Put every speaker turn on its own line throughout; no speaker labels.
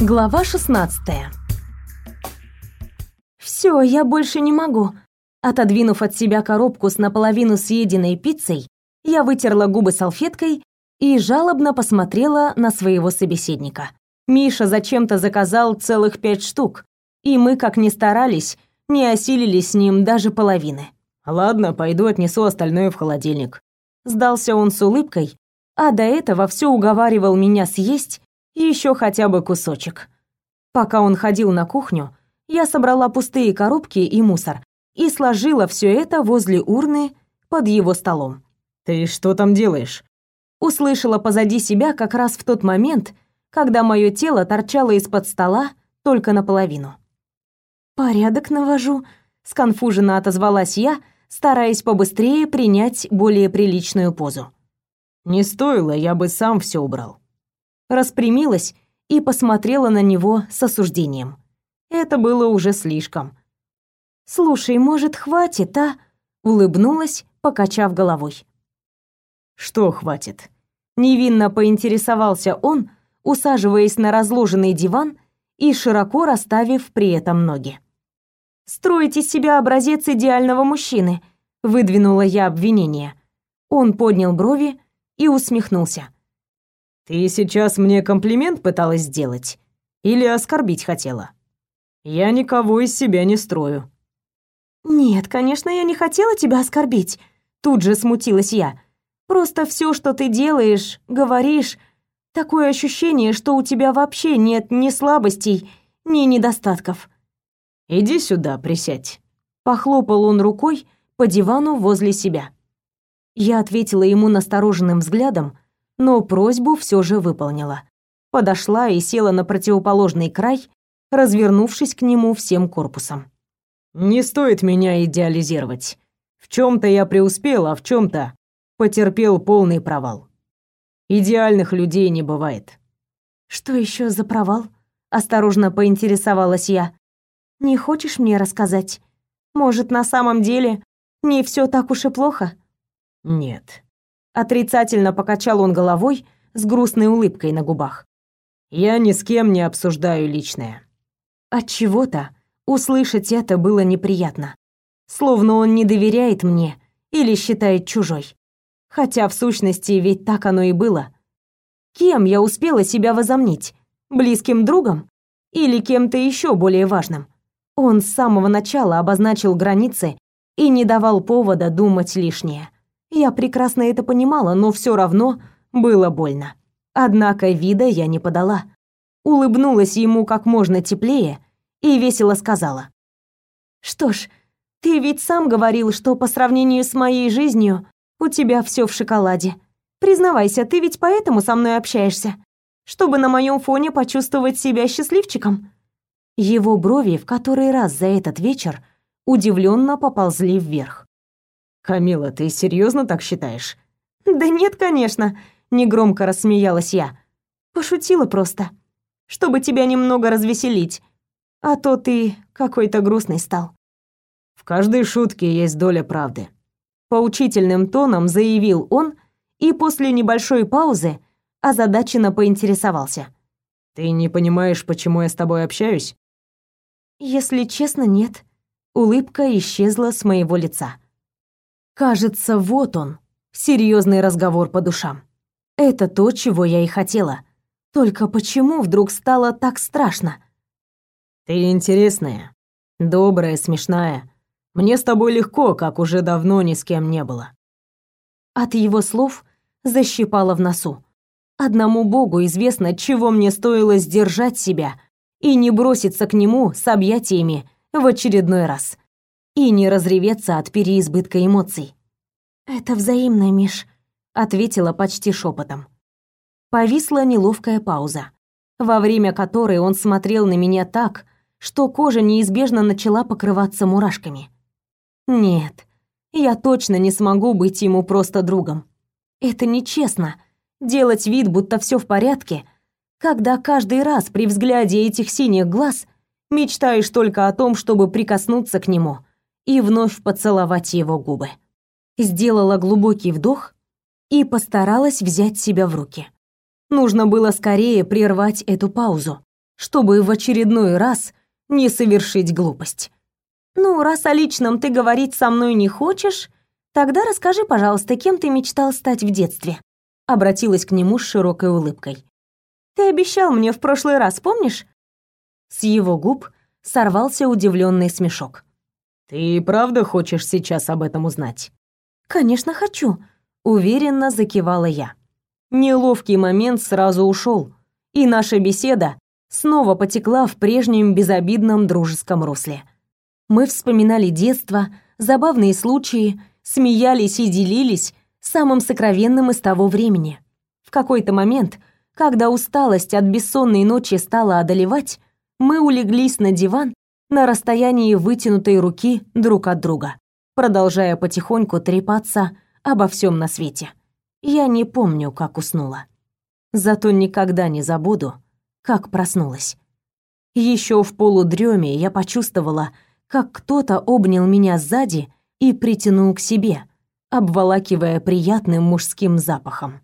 Глава 16. Все, я больше не могу. Отодвинув от себя коробку с наполовину съеденной пиццей, я вытерла губы салфеткой и жалобно посмотрела на своего собеседника. Миша зачем-то заказал целых пять штук, и мы, как ни старались, не осилили с ним даже половины.
Ладно, пойду отнесу остальное в холодильник.
Сдался он с улыбкой, а до этого все уговаривал меня съесть еще хотя бы кусочек. Пока он ходил на кухню, я собрала пустые коробки и мусор и сложила все это возле урны под его столом.
«Ты что там делаешь?»
Услышала позади себя как раз в тот момент, когда мое тело торчало из-под стола только наполовину. «Порядок навожу», — сконфуженно отозвалась я, стараясь побыстрее принять более приличную позу.
«Не стоило, я бы сам все убрал»
распрямилась и посмотрела на него с осуждением. Это было уже слишком. «Слушай, может, хватит, а?» улыбнулась, покачав головой.
«Что хватит?»
Невинно поинтересовался он, усаживаясь на разложенный диван и широко расставив при этом ноги. «Строить из себя образец идеального мужчины», — выдвинула я обвинение. Он поднял брови и усмехнулся.
Ты сейчас мне комплимент пыталась сделать или оскорбить хотела? Я никого из себя не строю.
Нет, конечно, я не хотела тебя оскорбить. Тут же смутилась я. Просто все, что ты делаешь, говоришь, такое ощущение, что у тебя вообще нет ни слабостей, ни недостатков.
Иди сюда, присядь.
Похлопал он рукой по дивану возле себя. Я ответила ему настороженным взглядом, но просьбу все же выполнила. Подошла и села на противоположный край, развернувшись к нему всем корпусом.
«Не стоит меня идеализировать. В чем то я преуспел, а в чем то потерпел полный провал. Идеальных людей не бывает».
«Что еще за провал?» — осторожно поинтересовалась я. «Не хочешь мне рассказать? Может, на самом деле не все так уж и плохо?»
«Нет»,
Отрицательно покачал он головой с грустной улыбкой на губах.
Я ни с кем не обсуждаю личное.
От чего-то услышать это было неприятно. Словно он не доверяет мне или считает чужой. Хотя в сущности ведь так оно и было. Кем я успела себя возомнить? Близким другом или кем-то еще более важным? Он с самого начала обозначил границы и не давал повода думать лишнее. Я прекрасно это понимала, но все равно было больно. Однако вида я не подала. Улыбнулась ему как можно теплее и весело сказала. «Что ж, ты ведь сам говорил, что по сравнению с моей жизнью у тебя все в шоколаде. Признавайся, ты ведь поэтому со мной общаешься? Чтобы на моем фоне почувствовать себя счастливчиком?» Его брови в который раз за этот вечер удивленно поползли вверх.
Камила, ты серьезно так считаешь?
Да нет, конечно, негромко рассмеялась я. Пошутила просто, чтобы тебя немного развеселить. А то ты какой-то грустный стал.
В каждой шутке есть доля правды.
Поучительным тоном заявил он и после небольшой паузы озадаченно поинтересовался.
Ты не понимаешь, почему я с тобой общаюсь?
Если честно, нет. Улыбка исчезла с моего лица. Кажется, вот он, серьезный разговор по душам. Это то, чего я и хотела. Только почему вдруг стало так страшно?
Ты интересная, добрая, смешная. Мне с тобой легко, как уже давно ни с кем не было.
От его слов защипало в носу. Одному Богу известно, чего мне стоило сдержать себя и не броситься к нему с объятиями в очередной раз и не разреветься от переизбытка эмоций. «Это взаимно, Миш», — ответила почти шепотом. Повисла неловкая пауза, во время которой он смотрел на меня так, что кожа неизбежно начала покрываться мурашками. «Нет, я точно не смогу быть ему просто другом. Это нечестно — делать вид, будто все в порядке, когда каждый раз при взгляде этих синих глаз мечтаешь только о том, чтобы прикоснуться к нему — и вновь поцеловать его губы. Сделала глубокий вдох и постаралась взять себя в руки. Нужно было скорее прервать эту паузу, чтобы в очередной раз не совершить глупость. «Ну, раз о личном ты говорить со мной не хочешь, тогда расскажи, пожалуйста, кем ты мечтал стать в детстве?» Обратилась к нему с широкой улыбкой. «Ты обещал мне в прошлый раз, помнишь?» С его губ сорвался удивленный смешок.
«Ты правда хочешь сейчас об этом узнать?»
«Конечно хочу», — уверенно закивала я. Неловкий момент сразу ушел, и наша беседа снова потекла в прежнем безобидном дружеском русле. Мы вспоминали детство, забавные случаи, смеялись и делились самым сокровенным из того времени. В какой-то момент, когда усталость от бессонной ночи стала одолевать, мы улеглись на диван на расстоянии вытянутой руки друг от друга, продолжая потихоньку трепаться обо всем на свете. Я не помню, как уснула. Зато никогда не забуду, как проснулась. Еще в полудреме я почувствовала, как кто-то обнял меня сзади и притянул к себе, обволакивая приятным мужским запахом.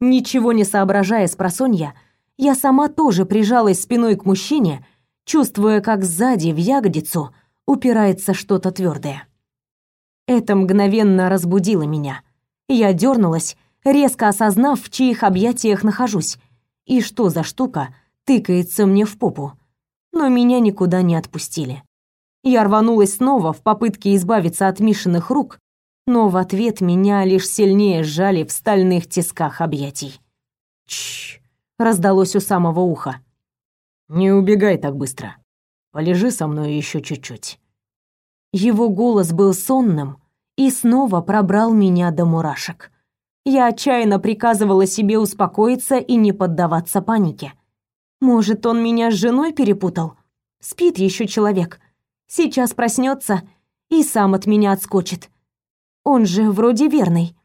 Ничего не соображая с просонья, я сама тоже прижалась спиной к мужчине, чувствуя, как сзади в ягодицу упирается что-то твердое. Это мгновенно разбудило меня. Я дернулась, резко осознав, в чьих объятиях нахожусь, и что за штука тыкается мне в попу. Но меня никуда не отпустили. Я рванулась снова в попытке избавиться от Мишиных рук, но в ответ меня лишь сильнее сжали в стальных тисках объятий. Чш, раздалось у самого уха.
Не убегай так быстро. Полежи со мной еще чуть-чуть.
Его голос был сонным и снова пробрал меня до мурашек. Я отчаянно приказывала себе успокоиться и не поддаваться панике. Может, он меня с женой перепутал? Спит еще человек. Сейчас проснется и сам от меня отскочит. Он же вроде верный.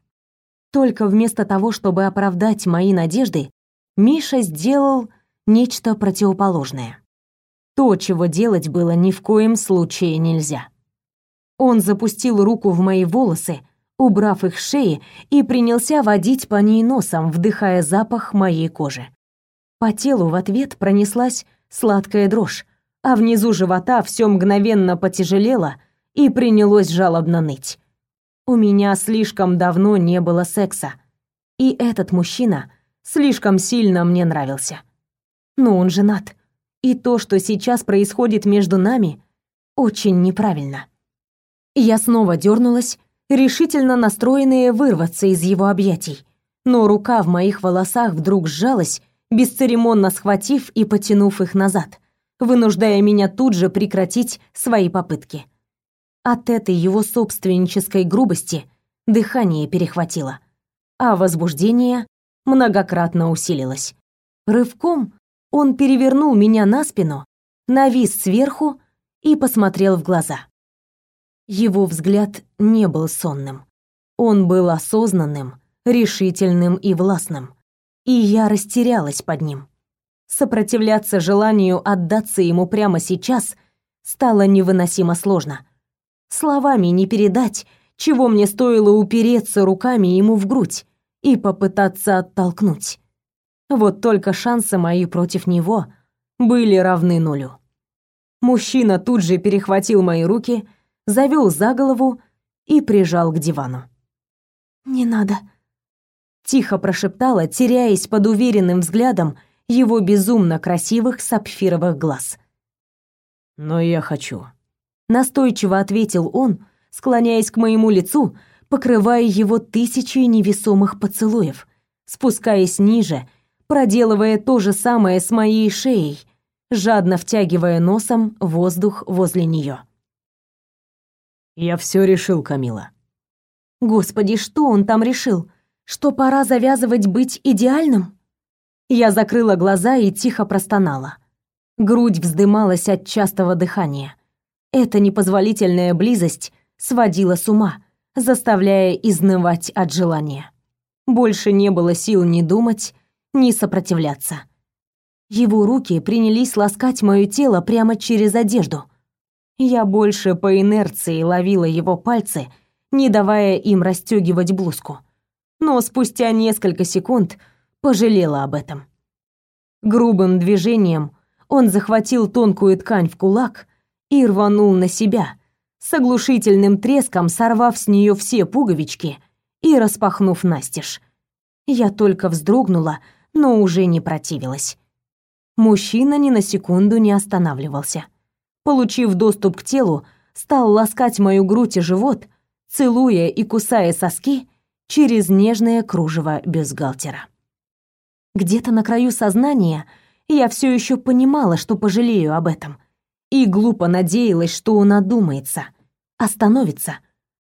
Только вместо того, чтобы оправдать мои надежды, Миша сделал нечто противоположное. То, чего делать было ни в коем случае нельзя. Он запустил руку в мои волосы, убрав их с шеи, и принялся водить по ней носом, вдыхая запах моей кожи. По телу в ответ пронеслась сладкая дрожь, а внизу живота все мгновенно потяжелело и принялось жалобно ныть. У меня слишком давно не было секса, и этот мужчина слишком сильно мне нравился. Но он женат, и то, что сейчас происходит между нами, очень неправильно. Я снова дернулась, решительно настроенная вырваться из его объятий, но рука в моих волосах вдруг сжалась, бесцеремонно схватив и потянув их назад вынуждая меня тут же прекратить свои попытки. От этой его собственнической грубости дыхание перехватило, а возбуждение многократно усилилось. Рывком он перевернул меня на спину, навис сверху и посмотрел в глаза. Его взгляд не был сонным. Он был осознанным, решительным и властным. И я растерялась под ним. Сопротивляться желанию отдаться ему прямо сейчас стало невыносимо сложно. Словами не передать, чего мне стоило упереться руками ему в грудь и попытаться оттолкнуть. Вот только шансы мои против него были равны нулю. Мужчина тут же перехватил мои руки, завел за голову и прижал к дивану. «Не надо», — тихо прошептала, теряясь под уверенным взглядом его безумно красивых сапфировых глаз.
«Но я хочу», —
настойчиво ответил он, склоняясь к моему лицу, покрывая его тысячей невесомых поцелуев, спускаясь ниже, проделывая то же самое с моей шеей, жадно втягивая носом воздух возле нее.
«Я все решил, Камила».
Господи, что он там решил? Что пора завязывать быть идеальным? Я закрыла глаза и тихо простонала. Грудь вздымалась от частого дыхания. Эта непозволительная близость сводила с ума, заставляя изнывать от желания. Больше не было сил ни думать, ни сопротивляться. Его руки принялись ласкать моё тело прямо через одежду. Я больше по инерции ловила его пальцы, не давая им расстёгивать блузку. Но спустя несколько секунд пожалела об этом. Грубым движением он захватил тонкую ткань в кулак и рванул на себя, с оглушительным треском сорвав с нее все пуговички и распахнув настежь. Я только вздрогнула, но уже не противилась. Мужчина ни на секунду не останавливался. Получив доступ к телу, стал ласкать мою грудь и живот, целуя и кусая соски через нежное кружево бюстгальтера. Где-то на краю сознания я все еще понимала, что пожалею об этом, и глупо надеялась, что он одумается, остановится.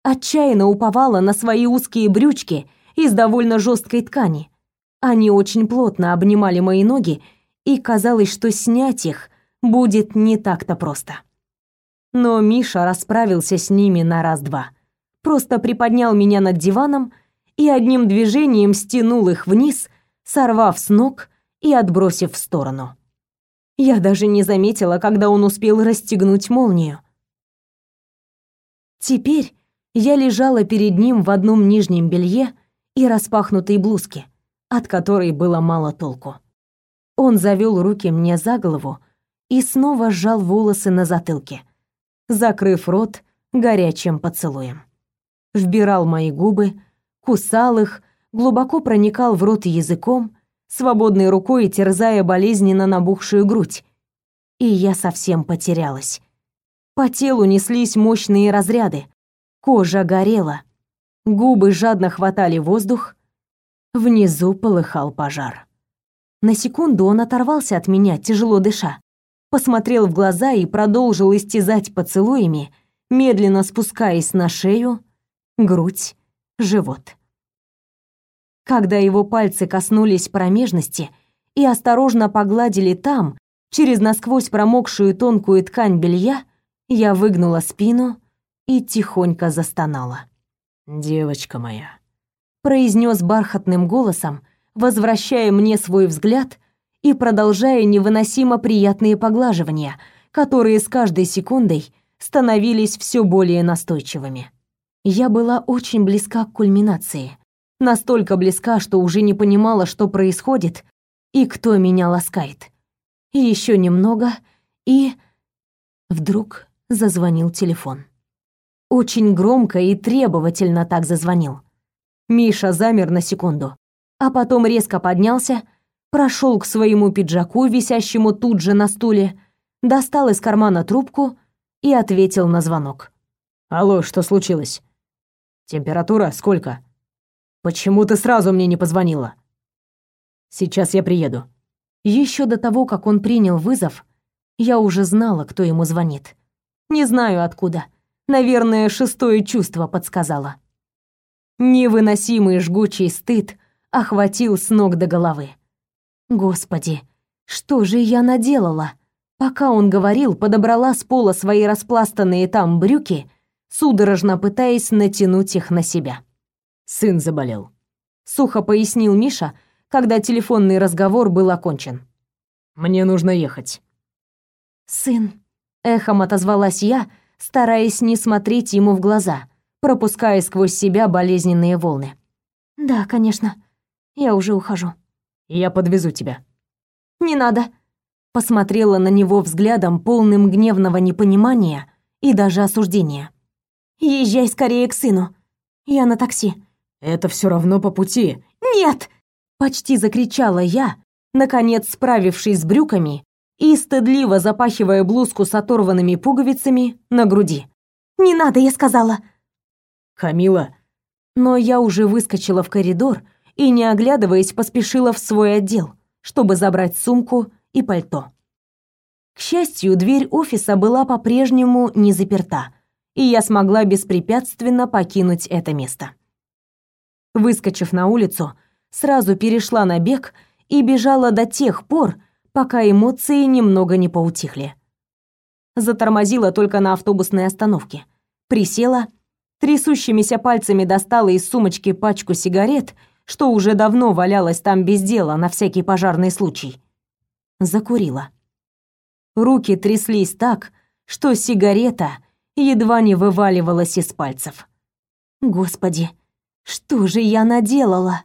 Отчаянно уповала на свои узкие брючки из довольно жесткой ткани. Они очень плотно обнимали мои ноги, и казалось, что снять их будет не так-то просто. Но Миша расправился с ними на раз-два. Просто приподнял меня над диваном и одним движением стянул их вниз, сорвав с ног и отбросив в сторону. Я даже не заметила, когда он успел расстегнуть молнию. Теперь я лежала перед ним в одном нижнем белье и распахнутой блузке, от которой было мало толку. Он завел руки мне за голову и снова сжал волосы на затылке, закрыв рот горячим поцелуем. Вбирал мои губы, кусал их, глубоко проникал в рот языком, свободной рукой терзая болезненно набухшую грудь. И я совсем потерялась. По телу неслись мощные разряды. Кожа горела. Губы жадно хватали воздух. Внизу полыхал пожар. На секунду он оторвался от меня, тяжело дыша посмотрел в глаза и продолжил истязать поцелуями, медленно спускаясь на шею, грудь, живот. Когда его пальцы коснулись промежности и осторожно погладили там, через насквозь промокшую тонкую ткань белья, я выгнула спину и тихонько застонала.
«Девочка моя», —
произнес бархатным голосом, возвращая мне свой взгляд и продолжая невыносимо приятные поглаживания, которые с каждой секундой становились все более настойчивыми. Я была очень близка к кульминации. Настолько близка, что уже не понимала, что происходит и кто меня ласкает. Еще немного, и... Вдруг зазвонил телефон. Очень громко и требовательно так зазвонил. Миша замер на секунду, а потом резко поднялся, прошел к своему пиджаку, висящему тут же на стуле, достал из кармана трубку и ответил на звонок.
«Алло, что случилось? Температура сколько? Почему ты сразу мне не позвонила? Сейчас я приеду».
Еще до того, как он принял вызов, я уже знала, кто ему звонит. Не знаю откуда. Наверное, шестое чувство подсказало. Невыносимый жгучий стыд охватил с ног до головы. Господи, что же я наделала? Пока он говорил, подобрала с пола свои распластанные там брюки, судорожно пытаясь натянуть их на себя.
Сын заболел.
Сухо пояснил Миша, когда телефонный разговор был окончен.
Мне нужно ехать.
Сын, эхом отозвалась я, стараясь не смотреть ему в глаза, пропуская сквозь себя болезненные волны. Да, конечно. Я уже ухожу.
Я подвезу тебя».
«Не надо». Посмотрела на него взглядом, полным гневного непонимания и даже осуждения. «Езжай скорее к сыну. Я на такси».
«Это все равно по пути».
«Нет!» Почти закричала я, наконец справившись с брюками и стыдливо запахивая блузку с оторванными пуговицами на груди. «Не надо, я сказала!»
«Камила!»
Но я уже выскочила в коридор, и, не оглядываясь, поспешила в свой отдел, чтобы забрать сумку и пальто. К счастью, дверь офиса была по-прежнему не заперта, и я смогла беспрепятственно покинуть это место. Выскочив на улицу, сразу перешла на бег и бежала до тех пор, пока эмоции немного не поутихли. Затормозила только на автобусной остановке. Присела, трясущимися пальцами достала из сумочки пачку сигарет что уже давно валялась там без дела на всякий пожарный случай. Закурила. Руки тряслись так, что сигарета едва не вываливалась из пальцев. Господи, что же я наделала?